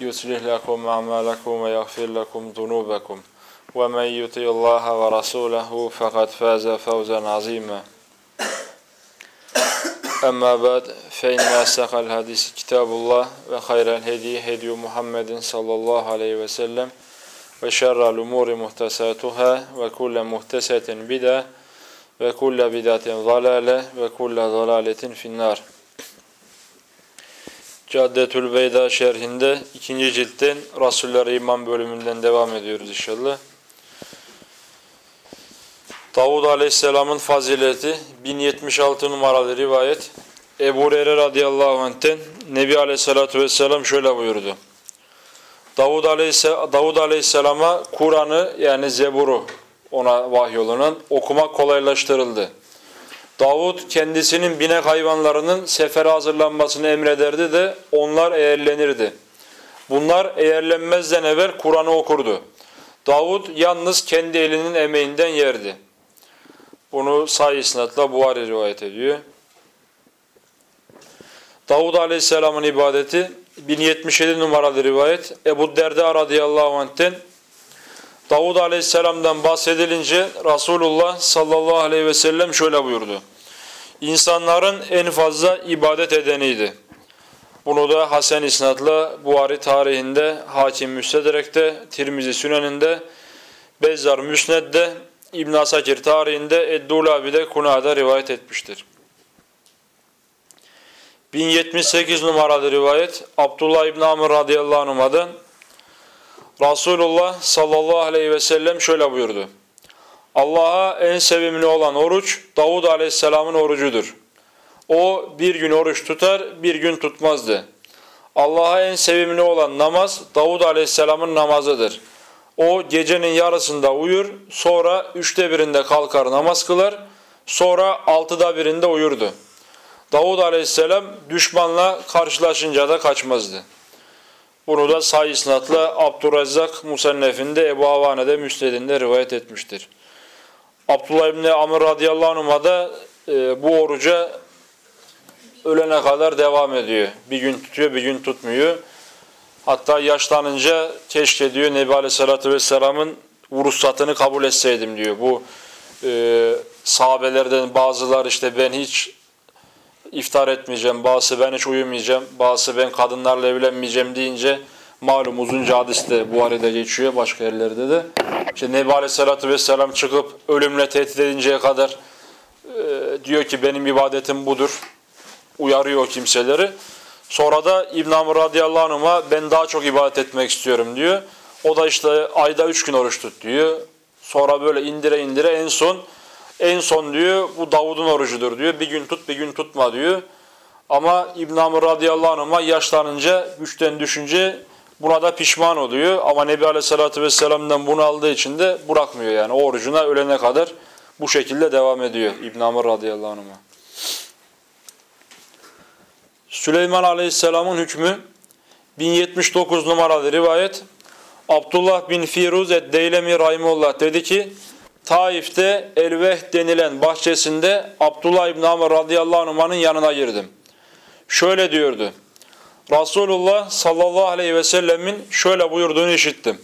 يصلح لكم أعمالكم ويغفر لكم ذنوبكم. ومن يطع الله ورسوله فقد فاز فوزا عظيما. أما بعد فإن أصدق الحديث كتاب الله وخير الهدي هدي محمد صلى الله عليه وسلم وشر الأمور محتساتها وكل محتسة بدعة وكل بدعة ضلالة وكل ضلالة في النار. Caddetül Beyda şerhinde ikinci ciltten Resuller İman bölümünden devam ediyoruz inşallah. Davud Aleyhisselam'ın fazileti 1076 numaralı rivayet. Ebu Hureyre radıyallahu anh'ten Nebi Aleyhisselatü Vesselam şöyle buyurdu. Davud, Aleyhisselam, Davud Aleyhisselam'a Kur'an'ı yani Zebur'u ona vahyolunan okumak kolaylaştırıldı. Davud kendisinin binek hayvanlarının sefere hazırlanmasını emrederdi de onlar eğerlenirdi. Bunlar eğerlenmezden evvel Kur'an'ı okurdu. Davud yalnız kendi elinin emeğinden yerdi. Bunu sahih isnatla Buhari rivayet ediyor. Davud Aleyhisselam'ın ibadeti 1077 numaralı rivayet Ebu Derda radıyallahu anh'ten Davud Aleyhisselam'dan bahsedilince Resulullah sallallahu aleyhi ve sellem şöyle buyurdu. İnsanların en fazla ibadet edeniydi. Bunu da Hasan İsnad'la Buhari tarihinde, Hakim Müstedrek'te, Tirmizi Sünen'inde, Bezzar Müsned'de, İbn Asakir tarihinde, Eddulabi'de Kuna'da rivayet etmiştir. 1078 numaralı rivayet Abdullah İbn Amr radıyallahu anh'dan Resulullah sallallahu aleyhi ve sellem şöyle buyurdu. Allah'a en sevimli olan oruç Davud aleyhisselamın orucudur. O bir gün oruç tutar, bir gün tutmazdı. Allah'a en sevimli olan namaz Davud aleyhisselamın namazıdır. O gecenin yarısında uyur, sonra üçte birinde kalkar namaz kılar, sonra altıda birinde uyurdu. Davud aleyhisselam düşmanla karşılaşınca da kaçmazdı. Bunu da sahih isnatla Abdurrezzak Musennef'inde Ebu Havane'de Müsned'inde rivayet etmiştir. Abdullah İbni Amr radıyallahu anh'a da e, bu oruca ölene kadar devam ediyor. Bir gün tutuyor, bir gün tutmuyor. Hatta yaşlanınca keşke diyor Nebi Aleyhisselatü Vesselam'ın ruhsatını kabul etseydim diyor. Bu e, sahabelerden bazılar işte ben hiç iftar etmeyeceğim, bazısı ben hiç uyumayacağım, bazısı ben kadınlarla evlenmeyeceğim deyince malum uzunca hadis de Buhari'de geçiyor, başka yerlerde de. İşte Nebi Aleyhisselatü Vesselam çıkıp ölümle tehdit edinceye kadar e, diyor ki benim ibadetim budur. Uyarıyor o kimseleri. Sonra da İbn Amr radıyallahu anh'a ben daha çok ibadet etmek istiyorum diyor. O da işte ayda üç gün oruç tut diyor. Sonra böyle indire indire en son en son diyor bu Davud'un orucudur diyor. Bir gün tut bir gün tutma diyor. Ama İbn Amr radıyallahu anh'a yaşlanınca güçten düşünce buna da pişman oluyor. Ama Nebi aleyhissalatü vesselam'dan bunu aldığı için de bırakmıyor yani. O orucuna ölene kadar bu şekilde devam ediyor İbn Amr radıyallahu anh'a. Süleyman aleyhisselamın hükmü 1079 numaralı rivayet Abdullah bin Firuz et-Deylemi Rahimullah dedi ki Taif'te Elveh denilen bahçesinde Abdullah İbn Amr radıyallahu anh'ın yanına girdim. Şöyle diyordu. Resulullah sallallahu aleyhi ve sellemin şöyle buyurduğunu işittim.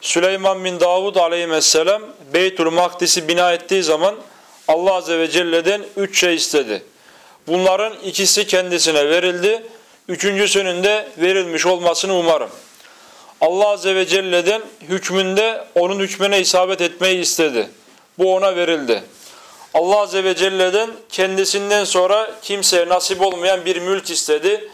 Süleyman bin Davud aleyhisselam Beytül Makdis'i bina ettiği zaman Allah azze ve celle'den üç şey istedi. Bunların ikisi kendisine verildi. Üçüncüsünün de verilmiş olmasını umarım. Allah Azze ve Celle'den hükmünde onun hükmüne isabet etmeyi istedi. Bu ona verildi. Allah Azze ve Celle'den kendisinden sonra kimseye nasip olmayan bir mülk istedi.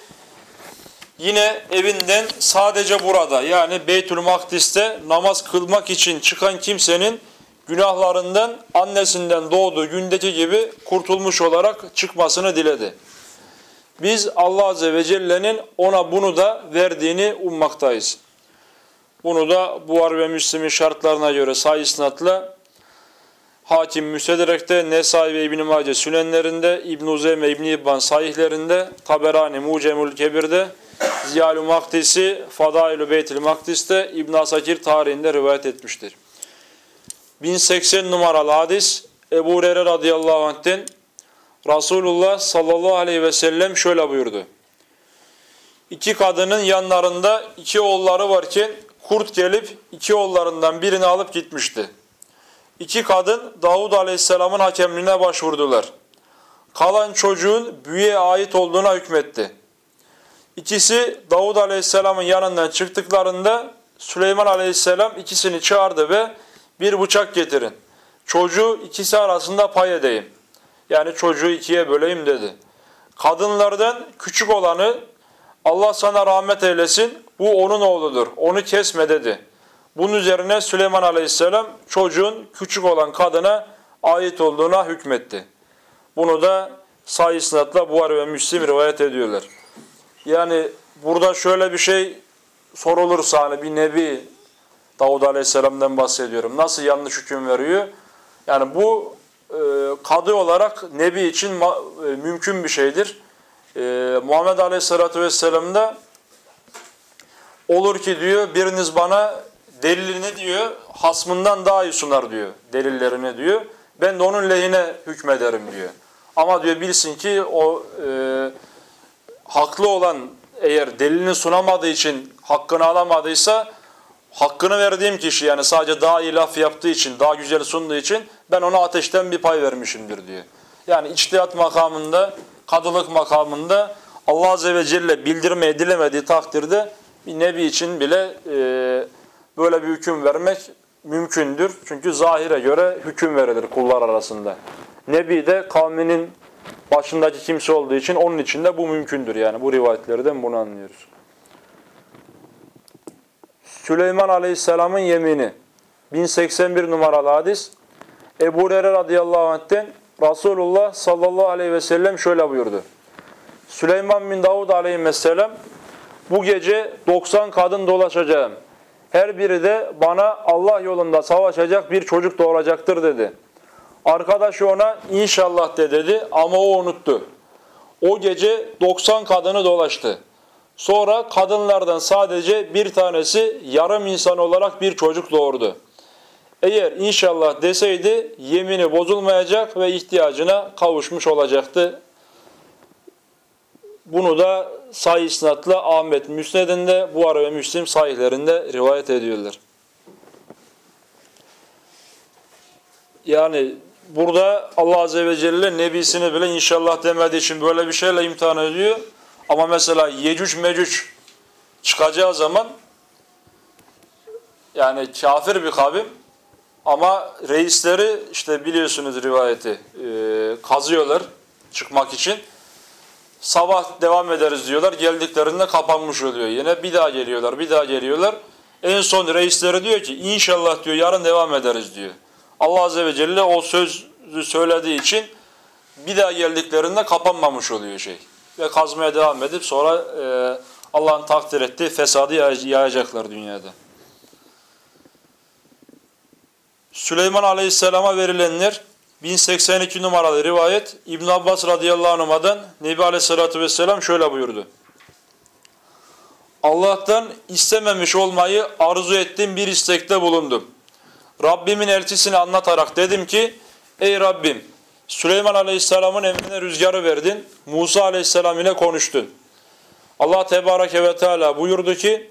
Yine evinden sadece burada yani Beytül Makdis'te namaz kılmak için çıkan kimsenin günahlarından annesinden doğduğu gündeki gibi kurtulmuş olarak çıkmasını diledi. Biz Allah Azze ve Celle'nin ona bunu da verdiğini ummaktayız. Bunu da Buhar ve Müslim'in şartlarına göre sayısınatla Hakim Müsederek'te, Nesai ve İbn-i Mace Sünenlerinde, İbn-i Uzeyme, İbn-i İbban Sahihlerinde, Taberani Mucemül Kebir'de, Ziyal-ü Maktisi, Fadail-ü Beytil Makdis'te, İbn Asakir tarihinde rivayet etmiştir. 1080 numaralı hadis Ebu Hureyre radıyallahu anh'ten Resulullah sallallahu aleyhi ve sellem şöyle buyurdu. İki kadının yanlarında iki oğulları varken kurt gelip iki oğullarından birini alıp gitmişti. İki kadın Davud aleyhisselamın hakemliğine başvurdular. Kalan çocuğun büyüye ait olduğuna hükmetti. İkisi Davud aleyhisselamın yanından çıktıklarında Süleyman aleyhisselam ikisini çağırdı ve bir bıçak getirin. Çocuğu ikisi arasında pay edeyim. Yani çocuğu ikiye böleyim dedi. Kadınlardan küçük olanı Allah sana rahmet eylesin bu onun oğludur onu kesme dedi. Bunun üzerine Süleyman aleyhisselam çocuğun küçük olan kadına ait olduğuna hükmetti. Bunu da sahih isnatla Buhari ve Müslim rivayet ediyorlar. Yani burada şöyle bir şey sorulursa hani bir nebi Davud Aleyhisselam'dan bahsediyorum. Nasıl yanlış hüküm veriyor? Yani bu e, kadı olarak nebi için e, mümkün bir şeydir. E, Muhammed Aleyhisselatü Vesselam da olur ki diyor biriniz bana delilini diyor hasmından daha iyi sunar diyor delillerini diyor. Ben de onun lehine hükmederim diyor. Ama diyor bilsin ki o e, haklı olan eğer delilini sunamadığı için hakkını alamadıysa hakkını verdiğim kişi yani sadece daha iyi laf yaptığı için, daha güzel sunduğu için ben ona ateşten bir pay vermişimdir diyor. Yani içtihat makamında, kadılık makamında Allah Azze ve Celle bildirme edilemediği takdirde bir nebi için bile e, böyle bir hüküm vermek mümkündür. Çünkü zahire göre hüküm verilir kullar arasında. Nebi de kavminin başındaki kimse olduğu için onun için de bu mümkündür. Yani bu rivayetlerden bunu anlıyoruz. Süleyman Aleyhisselam'ın yemini 1081 numaralı hadis Ebu Hureyre radıyallahu anh'ten Resulullah sallallahu aleyhi ve sellem şöyle buyurdu. Süleyman bin Davud aleyhisselam bu gece 90 kadın dolaşacağım. Her biri de bana Allah yolunda savaşacak bir çocuk doğuracaktır dedi. Arkadaşı ona inşallah de dedi ama o unuttu. O gece 90 kadını dolaştı. Sonra kadınlardan sadece bir tanesi yarım insan olarak bir çocuk doğurdu. Eğer inşallah deseydi yemini bozulmayacak ve ihtiyacına kavuşmuş olacaktı. Bunu da sahih isnatla Ahmet Müsned'inde, Buhara ve Müslim sahihlerinde rivayet ediyorlar. Yani burada Allah Azze ve Celle Nebisini bile inşallah demediği için böyle bir şeyle imtihan ediyor. Ama mesela Yecüc Mecüc çıkacağı zaman yani kafir bir kavim ama reisleri işte biliyorsunuz rivayeti e, kazıyorlar çıkmak için. Sabah devam ederiz diyorlar. Geldiklerinde kapanmış oluyor. Yine bir daha geliyorlar, bir daha geliyorlar. En son reisleri diyor ki inşallah diyor yarın devam ederiz diyor. Allah Azze ve Celle o sözü söylediği için bir daha geldiklerinde kapanmamış oluyor şey. Ve kazmaya devam edip sonra e, Allah'ın takdir ettiği fesadı yayacaklar dünyada. Süleyman Aleyhisselam'a verilenler 1082 numaralı rivayet İbn Abbas radıyallahu anh'dan Nebi Aleyhisselatü Vesselam şöyle buyurdu. Allah'tan istememiş olmayı arzu ettiğim bir istekte bulundum. Rabbimin elçisini anlatarak dedim ki ey Rabbim Süleyman Aleyhisselam'ın emrine rüzgarı verdin. Musa Aleyhisselam ile konuştun. Allah Tebareke ve Teala buyurdu ki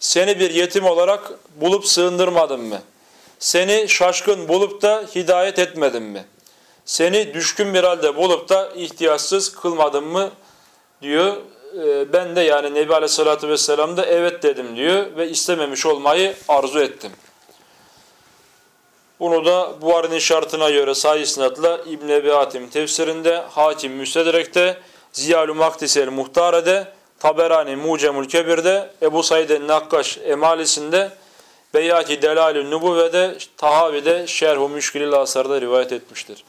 seni bir yetim olarak bulup sığındırmadım mı? Seni şaşkın bulup da hidayet etmedim mi? Seni düşkün bir halde bulup da ihtiyaçsız kılmadım mı? diyor. Ee, ben de yani Nebi Aleyhisselatü Vesselam da evet dedim diyor ve istememiş olmayı arzu ettim. Bunu da Buhari'nin şartına göre sahih isnatla İbn Ebi Hatim tefsirinde, Hakim Müstedrek'te, Ziyal-ü Maktisel Muhtare'de, Taberani Mucemül Kebir'de, Ebu Said el-Nakkaş Emalisinde, Beyyaki Delalü Nübüvve'de, Tahavi'de, Şerh-u Müşkilil Asar'da rivayet etmiştir.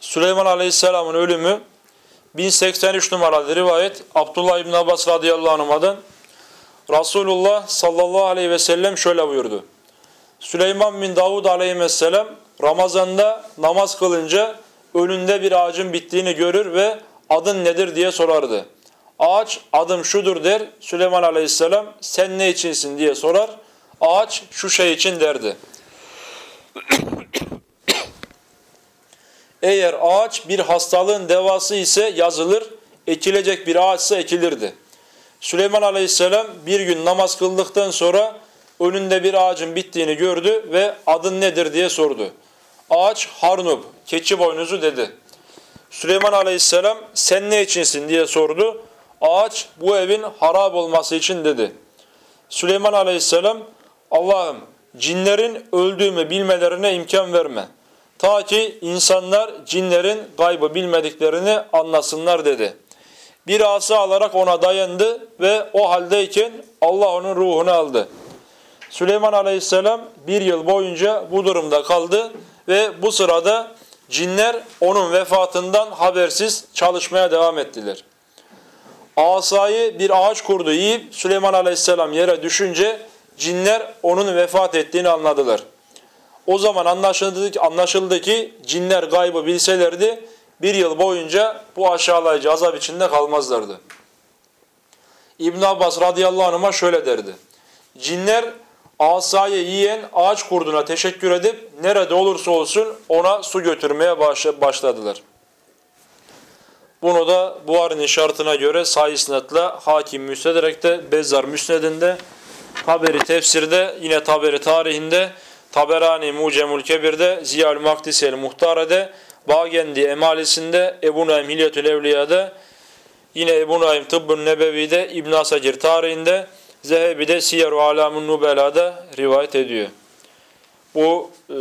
Süleyman Aleyhisselam'ın ölümü 1083 numaralı rivayet Abdullah İbn Abbas radıyallahu anh'dan Resulullah sallallahu aleyhi ve sellem şöyle buyurdu. Süleyman bin Davud aleyhisselam Ramazan'da namaz kılınca önünde bir ağacın bittiğini görür ve adın nedir diye sorardı. Ağaç adım şudur der. Süleyman aleyhisselam sen ne içinsin diye sorar. Ağaç şu şey için derdi. Eğer ağaç bir hastalığın devası ise yazılır, ekilecek bir ağaçsa ekilirdi. Süleyman aleyhisselam bir gün namaz kıldıktan sonra önünde bir ağacın bittiğini gördü ve adın nedir diye sordu. Ağaç Harnub, keçi boynuzu dedi. Süleyman aleyhisselam sen ne içinsin diye sordu. Ağaç bu evin harap olması için dedi. Süleyman aleyhisselam Allah'ım cinlerin öldüğümü bilmelerine imkan verme. Ta ki insanlar cinlerin gaybı bilmediklerini anlasınlar dedi. Bir asa alarak ona dayandı ve o haldeyken Allah onun ruhunu aldı. Süleyman aleyhisselam bir yıl boyunca bu durumda kaldı ve bu sırada cinler onun vefatından habersiz çalışmaya devam ettiler. Asayı bir ağaç kurdu yiyip Süleyman aleyhisselam yere düşünce cinler onun vefat ettiğini anladılar. O zaman anlaşıldı ki, anlaşıldı ki cinler gaybı bilselerdi bir yıl boyunca bu aşağılayıcı azap içinde kalmazlardı. İbn Abbas radıyallahu anh'a şöyle derdi. Cinler asayı yiyen ağaç kurduna teşekkür edip nerede olursa olsun ona su götürmeye başladılar. Bunu da Buhari'nin şartına göre sayısnetla Hakim Müstedrek'te, Bezzar Müsned'inde, Taberi Tefsir'de, yine Taberi Tarihinde, Taberani Mucemül Kebir'de, Ziyal Makdisel Muhtare'de, Bağgendi Emalisi'nde, Ebu Naim Hilyetül Evliya'da, yine Ebu Naim Tıbbun Nebevi'de, İbn Asakir tarihinde, Zehebi'de Siyer-u Alamun Nubela'da rivayet ediyor. Bu e,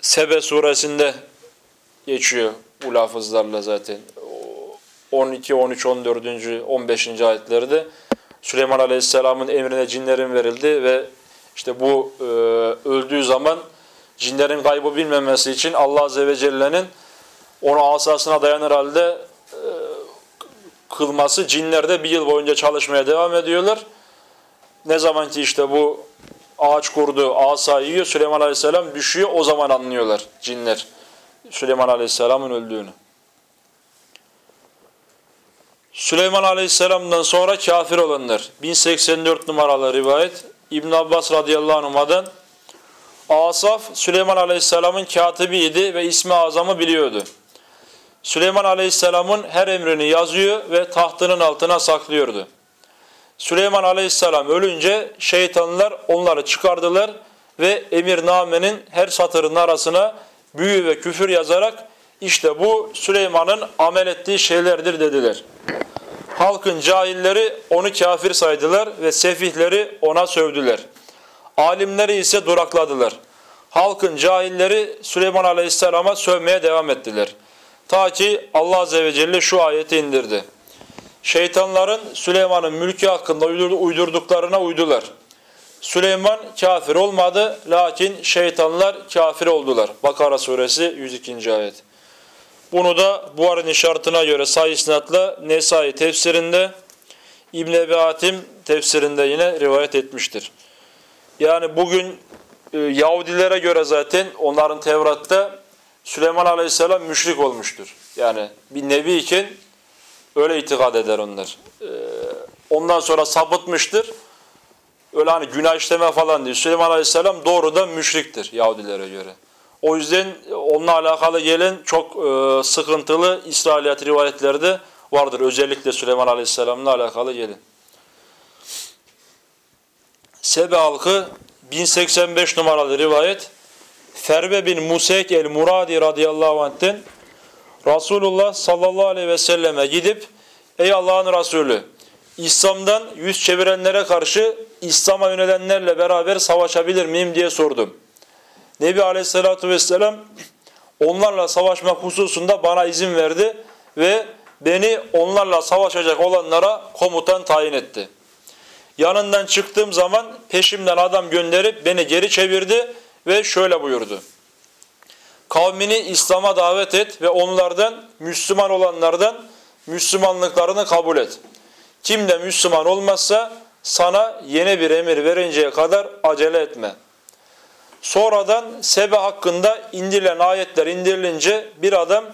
Sebe suresinde geçiyor bu lafızlarla zaten. 12, 13, 14, 15. ayetlerde Süleyman Aleyhisselam'ın emrine cinlerin verildi ve işte bu e, öldüğü zaman cinlerin kaybı bilmemesi için Allah Azze ve Celle'nin onu asasına dayanır halde e, kılması cinlerde bir yıl boyunca çalışmaya devam ediyorlar. Ne zaman ki işte bu ağaç kurdu, asa yiyor, Süleyman Aleyhisselam düşüyor, o zaman anlıyorlar cinler. Süleyman Aleyhisselam'ın öldüğünü. Süleyman Aleyhisselam'dan sonra kafir olanlar. 1084 numaralı rivayet. İbn Abbas radıyallahu anh'dan Asaf Süleyman Aleyhisselam'ın katibiydi ve ismi azamı biliyordu. Süleyman Aleyhisselam'ın her emrini yazıyor ve tahtının altına saklıyordu. Süleyman Aleyhisselam ölünce şeytanlar onları çıkardılar ve emirnamenin her satırın arasına büyü ve küfür yazarak işte bu Süleyman'ın amel ettiği şeylerdir dediler. Halkın cahilleri onu kafir saydılar ve sefihleri ona sövdüler. Alimleri ise durakladılar. Halkın cahilleri Süleyman Aleyhisselam'a sövmeye devam ettiler. Ta ki Allah Azze ve Celle şu ayeti indirdi. Şeytanların Süleyman'ın mülkü hakkında uydurduklarına uydular. Süleyman kafir olmadı lakin şeytanlar kafir oldular. Bakara suresi 102. ayet. Bunu da Buhari'nin şartına göre sayısınatla Nesai tefsirinde İbn Ebi Hatim tefsirinde yine rivayet etmiştir. Yani bugün e, Yahudilere göre zaten onların Tevrat'ta Süleyman Aleyhisselam müşrik olmuştur. Yani bir nebi iken öyle itikad eder onlar. E, ondan sonra sapıtmıştır. Öyle hani günah işleme falan değil. Süleyman Aleyhisselam doğrudan müşriktir Yahudilere göre. O yüzden onunla alakalı gelen çok e, sıkıntılı İsrailiyat rivayetlerde vardır. Özellikle Süleyman Aleyhisselam'la alakalı gelen. Sebe halkı 1085 numaralı rivayet Ferbe bin Musek el-Muradi radıyallahu anh'ten Resulullah sallallahu aleyhi ve selleme gidip Ey Allah'ın Resulü İslam'dan yüz çevirenlere karşı İslam'a yönelenlerle beraber savaşabilir miyim diye sordum. Nebi Aleyhisselatü Vesselam onlarla savaşmak hususunda bana izin verdi ve beni onlarla savaşacak olanlara komutan tayin etti. Yanından çıktığım zaman peşimden adam gönderip beni geri çevirdi ve şöyle buyurdu. Kavmini İslam'a davet et ve onlardan Müslüman olanlardan Müslümanlıklarını kabul et. Kim de Müslüman olmazsa sana yeni bir emir verinceye kadar acele etme. Sonradan Sebe hakkında indirilen ayetler indirilince bir adam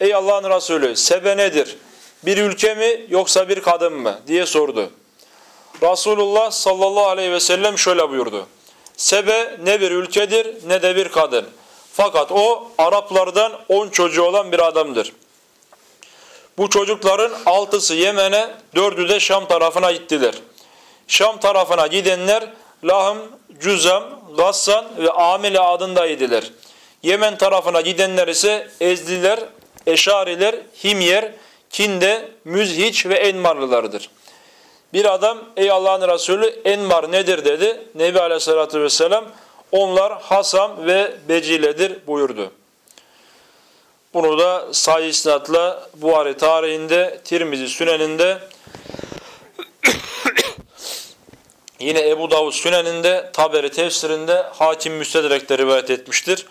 ey Allah'ın Resulü Sebe nedir? Bir ülke mi yoksa bir kadın mı? diye sordu. Resulullah sallallahu aleyhi ve sellem şöyle buyurdu. Sebe ne bir ülkedir ne de bir kadın. Fakat o Araplardan on çocuğu olan bir adamdır. Bu çocukların altısı Yemen'e, dördü de Şam tarafına gittiler. Şam tarafına gidenler Lahım, Cüzam, Gassan ve Amile adındaydılar. Yemen tarafına gidenler ise Ezliler, Eşariler, Himyer, Kinde, Müzhiç ve Enmarlılardır. Bir adam ey Allah'ın Resulü Enmar nedir dedi. Nebi Aleyhisselatü Vesselam onlar Hasam ve Becile'dir buyurdu. Bunu da sahih isnatla Buhari tarihinde, Tirmizi Süneninde, yine Ebu Davud Süneninde, Taberi tefsirinde, Hakim Müstedrek'te rivayet etmiştir.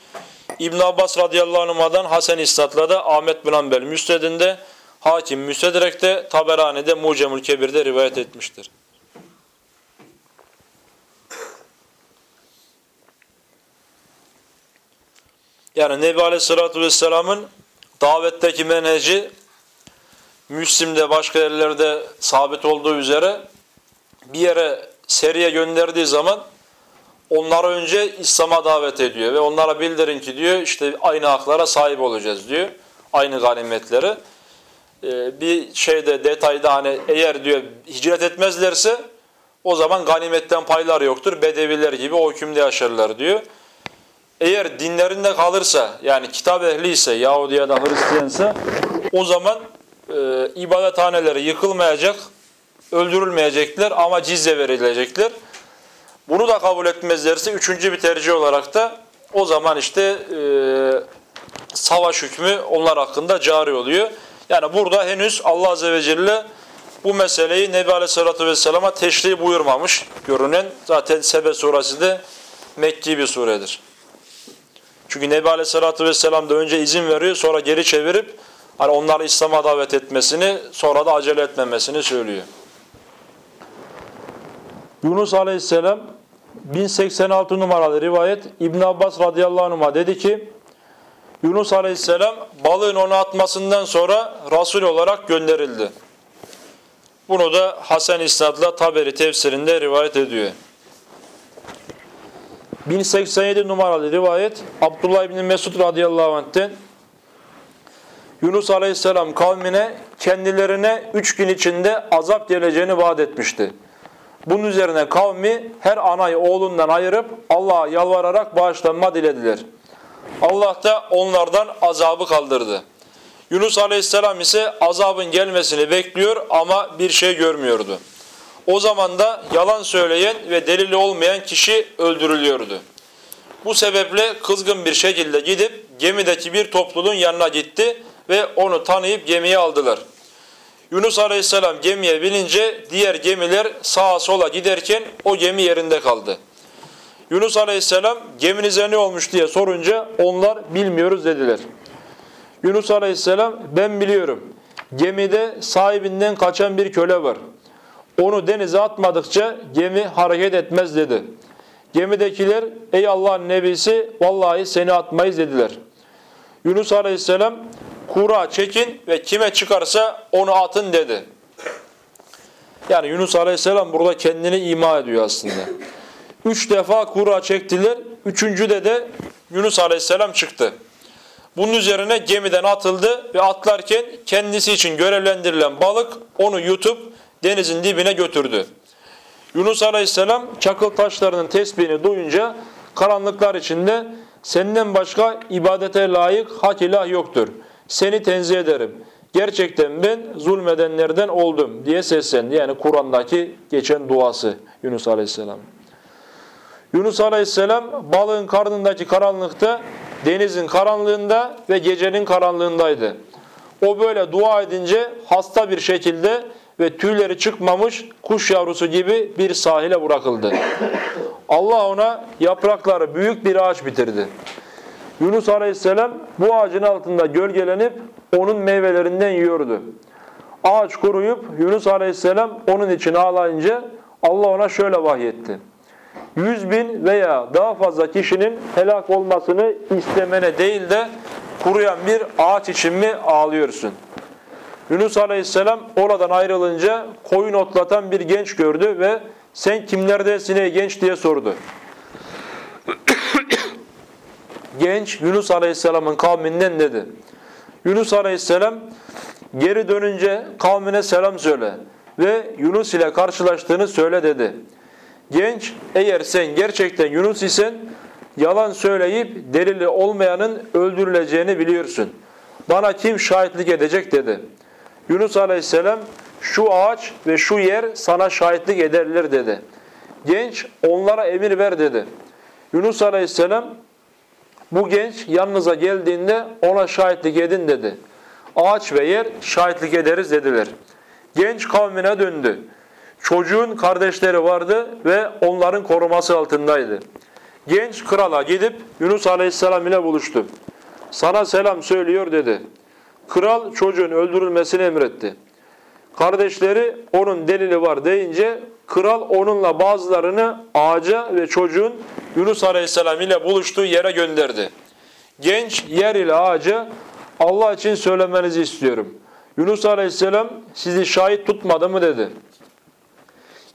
İbn Abbas radıyallahu anh'dan Hasan isnatla da Ahmet bin Hanbel Müstedinde, Hakim Müstedrek'te, Taberani'de, Mucemül Kebir'de rivayet etmiştir. Yani Nebi Aleyhisselatü Vesselam'ın davetteki menheci Müslim'de başka yerlerde sabit olduğu üzere bir yere seriye gönderdiği zaman onları önce İslam'a davet ediyor ve onlara bildirin ki diyor işte aynı haklara sahip olacağız diyor. Aynı ganimetleri. Ee, bir şeyde detayda hani eğer diyor hicret etmezlerse o zaman ganimetten paylar yoktur. Bedeviler gibi o hükümde yaşarlar diyor. Eğer dinlerinde kalırsa yani kitap ehli ise Yahudi ya da Hristiyansa o zaman e, ibadethaneleri yıkılmayacak, öldürülmeyecekler ama cizye verilecekler. Bunu da kabul etmezlerse üçüncü bir tercih olarak da o zaman işte e, savaş hükmü onlar hakkında cari oluyor. Yani burada henüz Allah Azze ve Celle bu meseleyi Nebi Aleyhisselatü Vesselam'a teşri buyurmamış görünen. Zaten Sebe suresi de Mekki bir suredir. Çünkü Nebi Aleyhisselatü Vesselam da önce izin veriyor sonra geri çevirip hani onları İslam'a davet etmesini sonra da acele etmemesini söylüyor. Yunus Aleyhisselam 1086 numaralı rivayet İbn Abbas radıyallahu anh'a dedi ki Yunus Aleyhisselam balığın onu atmasından sonra Resul olarak gönderildi. Bunu da Hasan İsnad'la Taberi tefsirinde rivayet ediyor. 1087 numaralı rivayet Abdullah İbni Mesud radıyallahu anh'ten Yunus aleyhisselam kavmine kendilerine üç gün içinde azap geleceğini vaat etmişti. Bunun üzerine kavmi her anayı oğlundan ayırıp Allah'a yalvararak bağışlanma dilediler. Allah da onlardan azabı kaldırdı. Yunus aleyhisselam ise azabın gelmesini bekliyor ama bir şey görmüyordu. O zaman da yalan söyleyen ve delili olmayan kişi öldürülüyordu. Bu sebeple kızgın bir şekilde gidip gemideki bir topluluğun yanına gitti ve onu tanıyıp gemiye aldılar. Yunus Aleyhisselam gemiye binince diğer gemiler sağa sola giderken o gemi yerinde kaldı. Yunus Aleyhisselam geminize ne olmuş diye sorunca onlar bilmiyoruz dediler. Yunus Aleyhisselam ben biliyorum. Gemide sahibinden kaçan bir köle var. Onu denize atmadıkça gemi hareket etmez dedi. Gemidekiler ey Allah'ın nebisi vallahi seni atmayız dediler. Yunus aleyhisselam kura çekin ve kime çıkarsa onu atın dedi. Yani Yunus aleyhisselam burada kendini ima ediyor aslında. Üç defa kura çektiler. Üçüncüde de Yunus aleyhisselam çıktı. Bunun üzerine gemiden atıldı ve atlarken kendisi için görevlendirilen balık onu yutup denizin dibine götürdü. Yunus Aleyhisselam çakıl taşlarının tesbihini duyunca karanlıklar içinde senden başka ibadete layık hak ilah yoktur. Seni tenzih ederim. Gerçekten ben zulmedenlerden oldum diye seslendi. Yani Kur'an'daki geçen duası Yunus Aleyhisselam. Yunus Aleyhisselam balığın karnındaki karanlıkta, denizin karanlığında ve gecenin karanlığındaydı. O böyle dua edince hasta bir şekilde ve tüyleri çıkmamış kuş yavrusu gibi bir sahile bırakıldı. Allah ona yaprakları büyük bir ağaç bitirdi. Yunus Aleyhisselam bu ağacın altında gölgelenip onun meyvelerinden yiyordu. Ağaç kuruyup Yunus Aleyhisselam onun için ağlayınca Allah ona şöyle vahyetti. Yüz bin veya daha fazla kişinin helak olmasını istemene değil de kuruyan bir ağaç için mi ağlıyorsun? Yunus Aleyhisselam oradan ayrılınca koyun otlatan bir genç gördü ve sen kimlerdensin ey genç diye sordu. genç Yunus Aleyhisselam'ın kavminden dedi. Yunus Aleyhisselam geri dönünce kavmine selam söyle ve Yunus ile karşılaştığını söyle dedi. Genç eğer sen gerçekten Yunus isen yalan söyleyip delili olmayanın öldürüleceğini biliyorsun. Bana kim şahitlik edecek dedi. Yunus Aleyhisselam şu ağaç ve şu yer sana şahitlik ederler dedi. Genç onlara emir ver dedi. Yunus Aleyhisselam bu genç yanınıza geldiğinde ona şahitlik edin dedi. Ağaç ve yer şahitlik ederiz dediler. Genç kavmine döndü. Çocuğun kardeşleri vardı ve onların koruması altındaydı. Genç krala gidip Yunus Aleyhisselam ile buluştu. Sana selam söylüyor dedi. Kral çocuğun öldürülmesini emretti. Kardeşleri onun delili var deyince kral onunla bazılarını ağaca ve çocuğun Yunus Aleyhisselam ile buluştuğu yere gönderdi. Genç yer ile ağaca Allah için söylemenizi istiyorum. Yunus Aleyhisselam sizi şahit tutmadı mı dedi.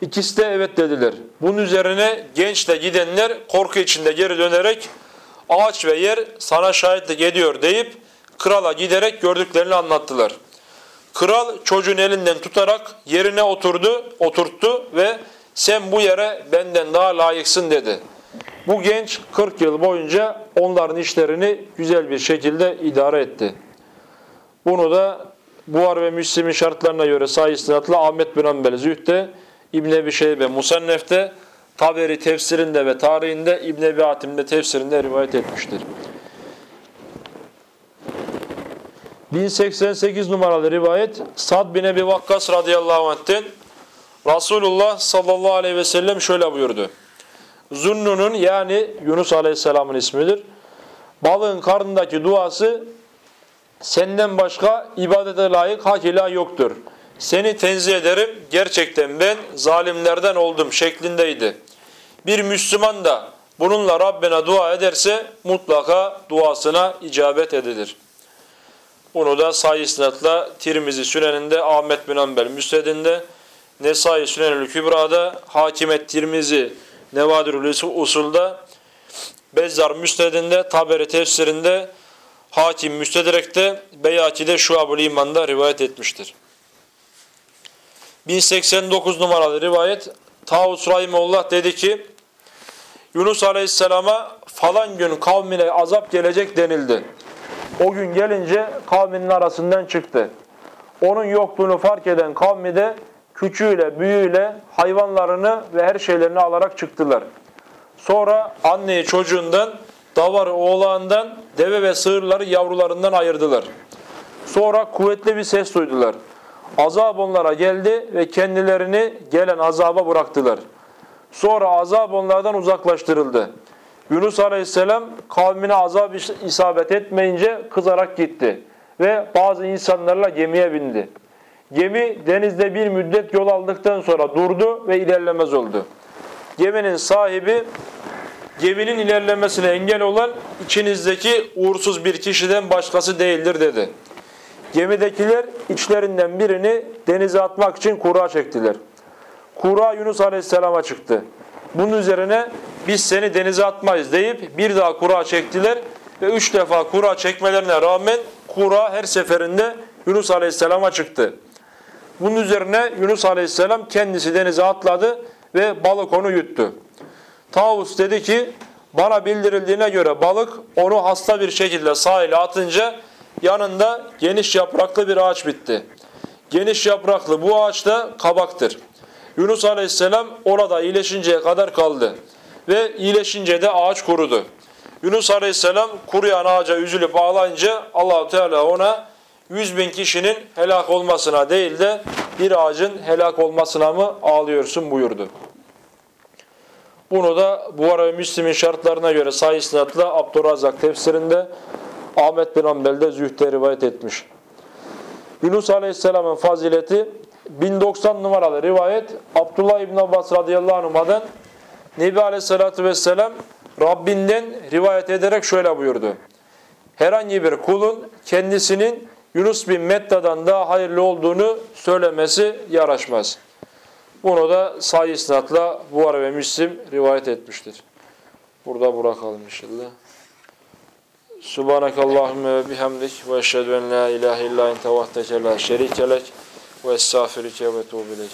İkisi de evet dediler. Bunun üzerine gençle gidenler korku içinde geri dönerek ağaç ve yer sana şahitlik ediyor deyip krala giderek gördüklerini anlattılar. Kral çocuğun elinden tutarak yerine oturdu, oturttu ve sen bu yere benden daha layıksın dedi. Bu genç 40 yıl boyunca onların işlerini güzel bir şekilde idare etti. Bunu da Buhar ve Müslim'in şartlarına göre sayısınatla Ahmet bin Ambel Zühd'de, İbn Ebi Şeybe Musannef'te, Taberi tefsirinde ve tarihinde, İbn Ebi Hatim'de tefsirinde rivayet etmiştir. 1088 numaralı rivayet Sad bin Ebi Vakkas radıyallahu anh'ten Resulullah sallallahu aleyhi ve sellem şöyle buyurdu. Zunnunun yani Yunus aleyhisselamın ismidir. Balığın karnındaki duası senden başka ibadete layık hak ilah yoktur. Seni tenzih ederim gerçekten ben zalimlerden oldum şeklindeydi. Bir Müslüman da bununla Rabbine dua ederse mutlaka duasına icabet edilir. Bunu da sayı isnatla Tirmizi Süneninde, Ahmet bin Ambel Müsnedinde, Nesai Sünenül Kübra'da, Hakimet Tirmizi Nevadirül Usul'da, Bezzar Müsnedinde, Taberi Tefsirinde, Hakim Müstedrek'te, Beyaki'de Şuab-ül İman'da rivayet etmiştir. 1089 numaralı rivayet Tavus Rahimullah dedi ki Yunus Aleyhisselam'a falan gün kavmine azap gelecek denildi. O gün gelince kavminin arasından çıktı. Onun yokluğunu fark eden kavmi de küçüğüyle, büyüğüyle hayvanlarını ve her şeylerini alarak çıktılar. Sonra anneyi çocuğundan, davarı oğlağından, deve ve sığırları yavrularından ayırdılar. Sonra kuvvetli bir ses duydular. Azap onlara geldi ve kendilerini gelen azaba bıraktılar. Sonra azap onlardan uzaklaştırıldı. Yunus Aleyhisselam kavmine azap isabet etmeyince kızarak gitti ve bazı insanlarla gemiye bindi. Gemi denizde bir müddet yol aldıktan sonra durdu ve ilerlemez oldu. Geminin sahibi geminin ilerlemesine engel olan içinizdeki uğursuz bir kişiden başkası değildir dedi. Gemidekiler içlerinden birini denize atmak için kura çektiler. Kura Yunus Aleyhisselam'a çıktı. Bunun üzerine biz seni denize atmayız deyip bir daha kura çektiler ve üç defa kura çekmelerine rağmen kura her seferinde Yunus Aleyhisselam'a çıktı. Bunun üzerine Yunus Aleyhisselam kendisi denize atladı ve balık onu yuttu. Tavus dedi ki bana bildirildiğine göre balık onu hasta bir şekilde sahile atınca yanında geniş yapraklı bir ağaç bitti. Geniş yapraklı bu ağaç da kabaktır. Yunus Aleyhisselam orada iyileşinceye kadar kaldı. Ve iyileşince de ağaç kurudu. Yunus Aleyhisselam kuruyan ağaca üzülüp ağlayınca Allahu Teala ona 100 bin kişinin helak olmasına değil de bir ağacın helak olmasına mı ağlıyorsun buyurdu. Bunu da Buhara ve Müslim'in şartlarına göre sahih isnatla Abdurrazak tefsirinde Ahmet bin Ambel'de Zühd'e rivayet etmiş. Yunus Aleyhisselam'ın fazileti 1090 numaralı rivayet Abdullah İbn Abbas radıyallahu anh'dan Nebi Aleyhisselatü Vesselam Rabbinden rivayet ederek şöyle buyurdu. Herhangi bir kulun kendisinin Yunus bin Metta'dan daha hayırlı olduğunu söylemesi yaraşmaz. Bunu da sahih isnatla Buhara ve Müslim rivayet etmiştir. Burada bırakalım inşallah. Subhanakallahümme bihamdik ve eşhedü en la ilahe illa ente la şerike lek ve estağfirike ve tuğbilek.